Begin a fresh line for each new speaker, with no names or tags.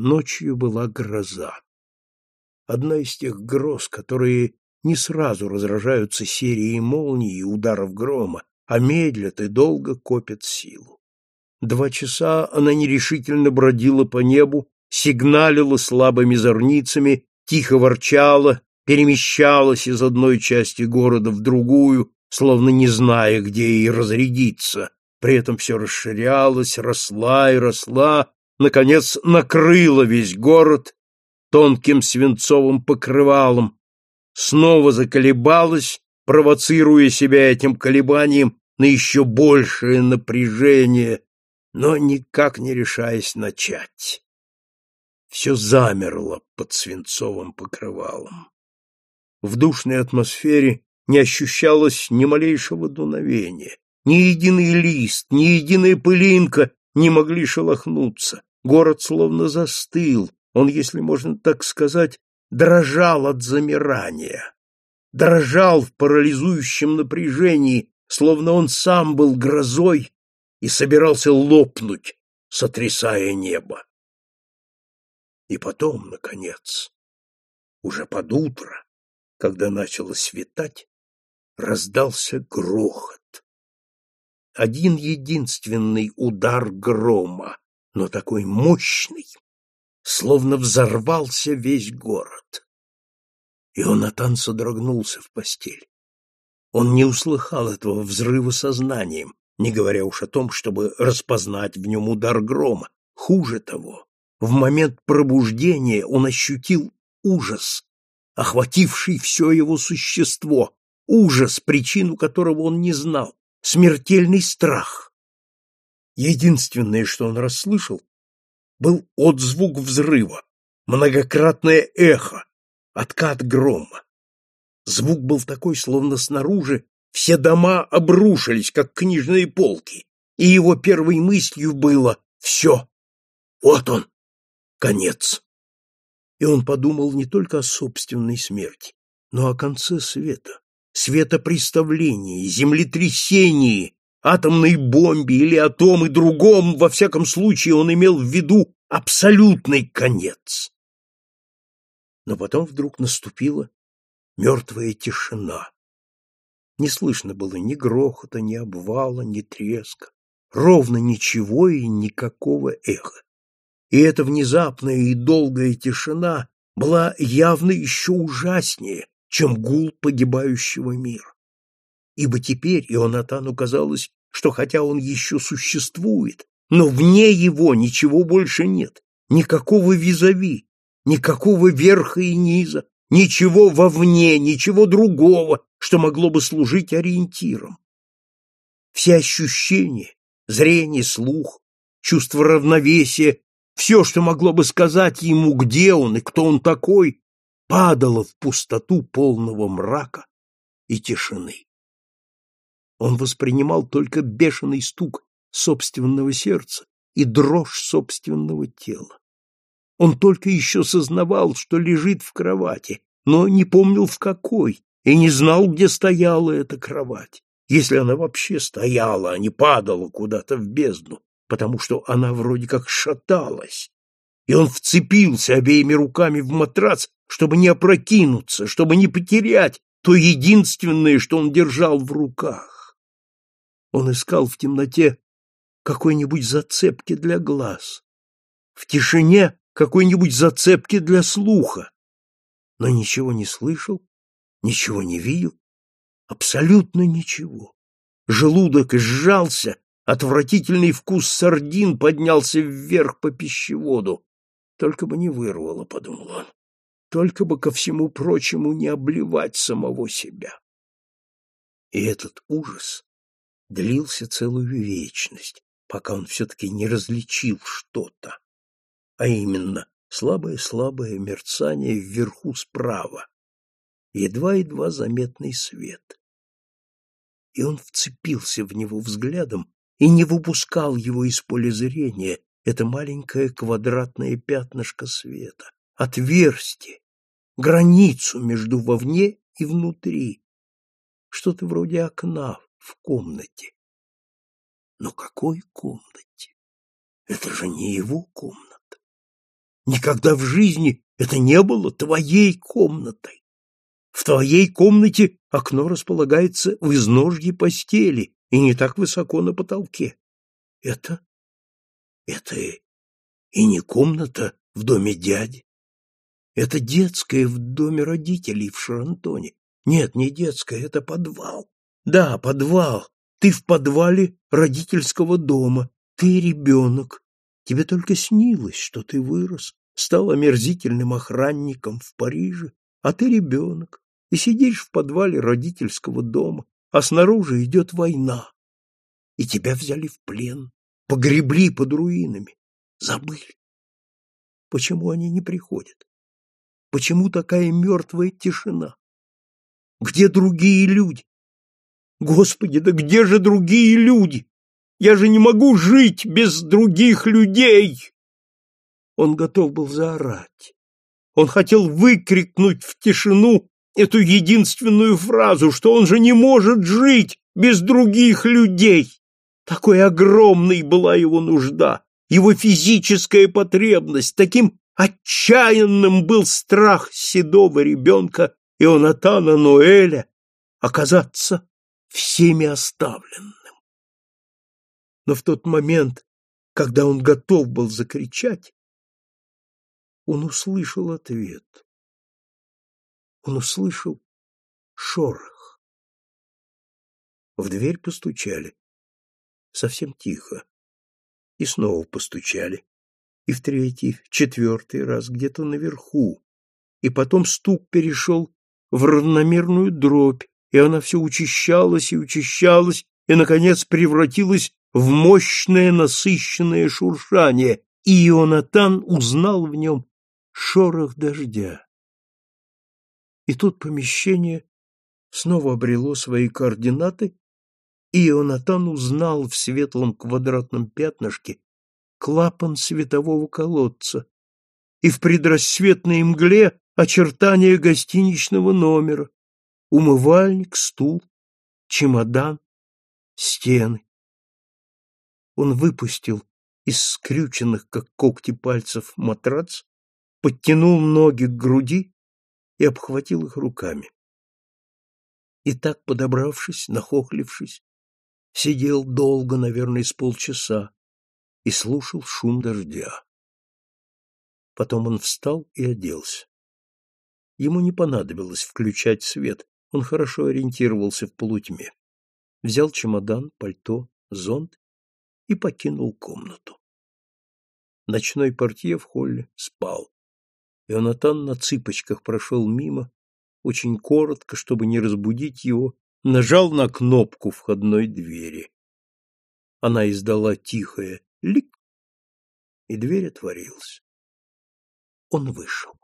Ночью была гроза. Одна из тех гроз, которые не сразу разражаются серией молний и ударов грома, а медлят и долго копят силу. Два часа она нерешительно бродила по небу, сигналила слабыми зорницами, тихо ворчала, перемещалась из одной части города в другую, словно не зная, где ей разрядиться. При этом все расширялось, росла и росла, наконец, накрыло весь город тонким свинцовым покрывалом, снова заколебалась, провоцируя себя этим колебанием на еще большее напряжение, но никак не решаясь начать. Все замерло под свинцовым покрывалом. В душной атмосфере не ощущалось ни малейшего дуновения, ни единый лист, ни единая пылинка не могли шелохнуться, Город словно застыл, он, если можно так сказать, дрожал от замирания, дрожал в парализующем напряжении, словно он сам был грозой и собирался лопнуть, сотрясая небо. И потом, наконец, уже под утро, когда начало светать, раздался грохот. Один единственный удар грома, но такой мощный, словно взорвался весь город. Ионатан содрогнулся в постель. Он не услыхал этого взрыва сознанием, не говоря уж о том, чтобы распознать в нем удар грома. Хуже того, в момент пробуждения он ощутил ужас, охвативший все его существо, ужас, причину которого он не знал, смертельный страх. Единственное, что он расслышал, был отзвук взрыва, многократное эхо, откат грома. Звук был такой, словно снаружи все дома обрушились, как книжные полки, и его первой мыслью было «все, вот он, конец». И он подумал не только о собственной смерти, но о конце света, светопреставлении, землетрясении, атомной бомбе или о том и другом, во всяком случае он имел в виду абсолютный конец. Но потом вдруг наступила мертвая тишина. Не слышно было ни грохота, ни обвала, ни треска, ровно ничего и никакого эха. И эта внезапная и долгая тишина была явно еще ужаснее, чем гул погибающего мира. Ибо теперь Ионатану казалось, что хотя он еще существует, но вне его ничего больше нет, никакого визави, никакого верха и низа, ничего вовне, ничего другого, что могло бы служить ориентиром. Все ощущения, зрение, слух, чувство равновесия, все, что могло бы сказать ему, где он и кто он такой, падало в пустоту полного мрака и тишины. Он воспринимал только бешеный стук собственного сердца и дрожь собственного тела. Он только еще сознавал, что лежит в кровати, но не помнил в какой и не знал, где стояла эта кровать, если она вообще стояла, а не падала куда-то в бездну, потому что она вроде как шаталась. И он вцепился обеими руками в матрац, чтобы не опрокинуться, чтобы не потерять то единственное, что он держал в руках. Он искал в темноте какой-нибудь зацепки для глаз, в тишине какой-нибудь зацепки для слуха, но ничего не слышал, ничего не видел, абсолютно ничего. Желудок сжался, отвратительный вкус сардин поднялся вверх по пищеводу. Только бы не вырвало, подумал он. Только бы ко всему прочему не обливать самого себя. И этот ужас длился целую вечность, пока он все-таки не различил что-то, а именно слабое-слабое мерцание вверху справа, едва-едва заметный свет. И он вцепился в него взглядом и не выпускал его из поля зрения, это маленькое квадратное пятнышко света, отверстие, границу между вовне и внутри, что-то вроде окна, в комнате. Но какой комнате? Это же не его комната. Никогда в жизни это не было твоей комнатой. В твоей комнате окно располагается в изножье постели и не так высоко на потолке. Это... это и не комната в доме дяди. Это детская в доме родителей в Шарантоне. Нет, не детская, это подвал. Да, подвал. Ты в подвале родительского дома. Ты ребенок. Тебе только снилось, что ты вырос, стал омерзительным охранником в Париже, а ты ребенок и сидишь в подвале родительского дома, а снаружи идет война. И тебя взяли в плен, погребли под руинами, забыли. Почему они не приходят? Почему такая мертвая тишина? Где другие люди? Господи, да где же другие люди? Я же не могу жить без других людей!» Он готов был заорать. Он хотел выкрикнуть в тишину эту единственную фразу, что он же не может жить без других людей. Такой огромной была его нужда, его физическая потребность, таким отчаянным был страх седого ребенка Ионатана Ноэля оказаться всеми оставленным. Но в тот момент, когда он готов был закричать, он услышал ответ. Он услышал шорох. В дверь постучали. Совсем тихо. И снова постучали. И в третий, в четвертый раз где-то наверху. И потом стук перешел в равномерную дробь, и она все учащалась и учащалась, и, наконец, превратилась в мощное насыщенное шуршание, и Ионатан узнал в нем шорох дождя. И тут помещение снова обрело свои координаты, и Ионатан узнал в светлом квадратном пятнышке клапан светового колодца и в предрассветной мгле очертания гостиничного номера, умывальник, стул, чемодан, стены. Он выпустил из скрюченных, как когти пальцев, матрац, подтянул ноги к груди и обхватил их руками. И так, подобравшись, нахохлившись, сидел долго, наверное, с полчаса, и слушал шум дождя. Потом он встал и оделся. Ему не понадобилось включать свет, он хорошо ориентировался в полутьме. Взял чемодан, пальто, зонт и покинул комнату. Ночной портье в холле спал. Ионатан на цыпочках прошел мимо, очень коротко, чтобы не разбудить его, нажал на кнопку входной двери. Она издала тихое лик, и дверь отворилась. Он вышел.